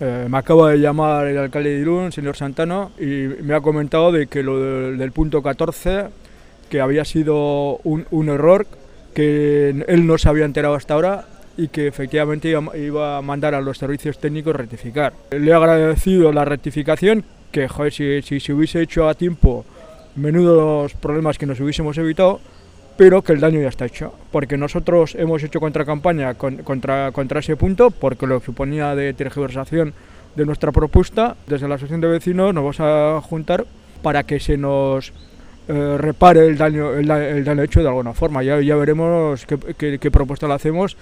Eh, me acaba de llamar el alcalde de Irún, señor Santano, y me ha comentado de que lo del, del punto 14, que había sido un, un error, que él no se había enterado hasta ahora y que efectivamente iba, iba a mandar a los servicios técnicos rectificar. Le he agradecido la rectificación, que joder, si, si se hubiese hecho a tiempo, menudos problemas que nos hubiésemos evitado, pero que el daño ya está hecho, porque nosotros hemos hecho contracampaña con, contra, contra ese punto, porque lo suponía de tergiversación de nuestra propuesta. Desde la asociación de vecinos nos vamos a juntar para que se nos eh, repare el daño, el, el, daño hecho de alguna forma. Ya, ya veremos qué, qué, qué propuesta le hacemos